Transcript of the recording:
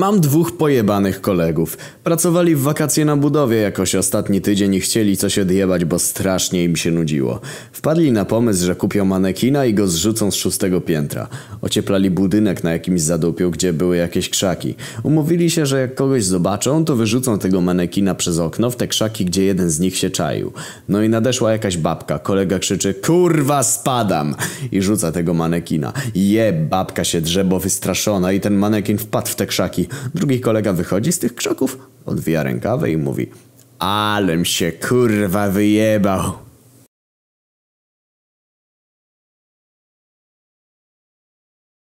Mam dwóch pojebanych kolegów. Pracowali w wakacje na budowie jakoś ostatni tydzień i chcieli coś odjebać, bo strasznie im się nudziło. Wpadli na pomysł, że kupią manekina i go zrzucą z szóstego piętra. Ocieplali budynek na jakimś zadupiu, gdzie były jakieś krzaki. Umówili się, że jak kogoś zobaczą, to wyrzucą tego manekina przez okno w te krzaki, gdzie jeden z nich się czaił. No i nadeszła jakaś babka. Kolega krzyczy, kurwa spadam! I rzuca tego manekina. Je, babka się drze, bo wystraszona i ten manekin wpadł w te krzaki. Drugi kolega wychodzi z tych krzaków, odwija rękawy i mówi Alem się kurwa wyjebał.